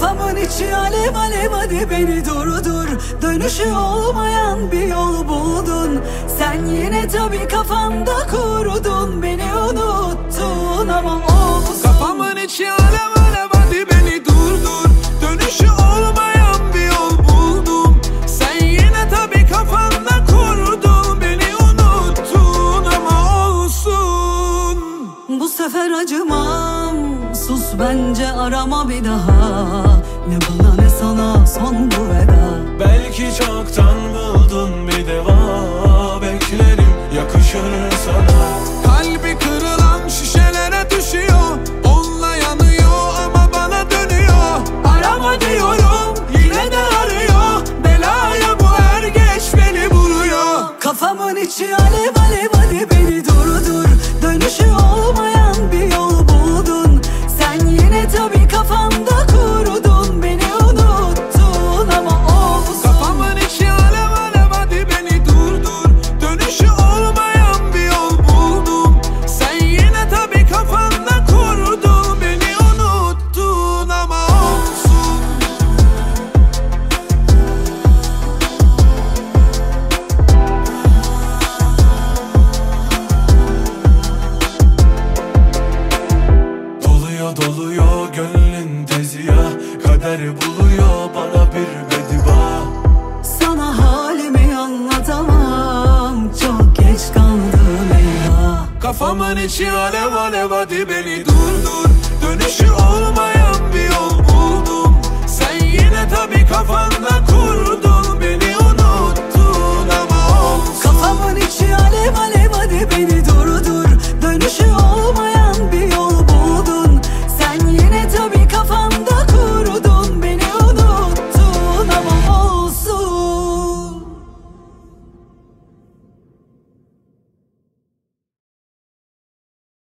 Kafamın içi alev alev hadi beni durdur. Dönüşü olmayan bir yol buldun. Sen yine tabi kafanda kurdun Beni unuttun ama olsun Kafamın içi alev alev hadi beni durdur. Dönüşü olmayan bir yol buldum. Sen yine tabi kafanda kurdun Beni unuttun ama olsun. Bu sefer acımam Sus bence arama bir daha. Ne bana ne sana son bu veda. Belki çoktan yine Doluyor gönlün tezi ya Kader buluyor bana bir bediba Sana halimi anlatamam Çok geç kaldım eyvah Kafamın içi alev alev hadi beni durdur. Dönüşü olmayan bir yol buldum. Sen yine tabi kafanda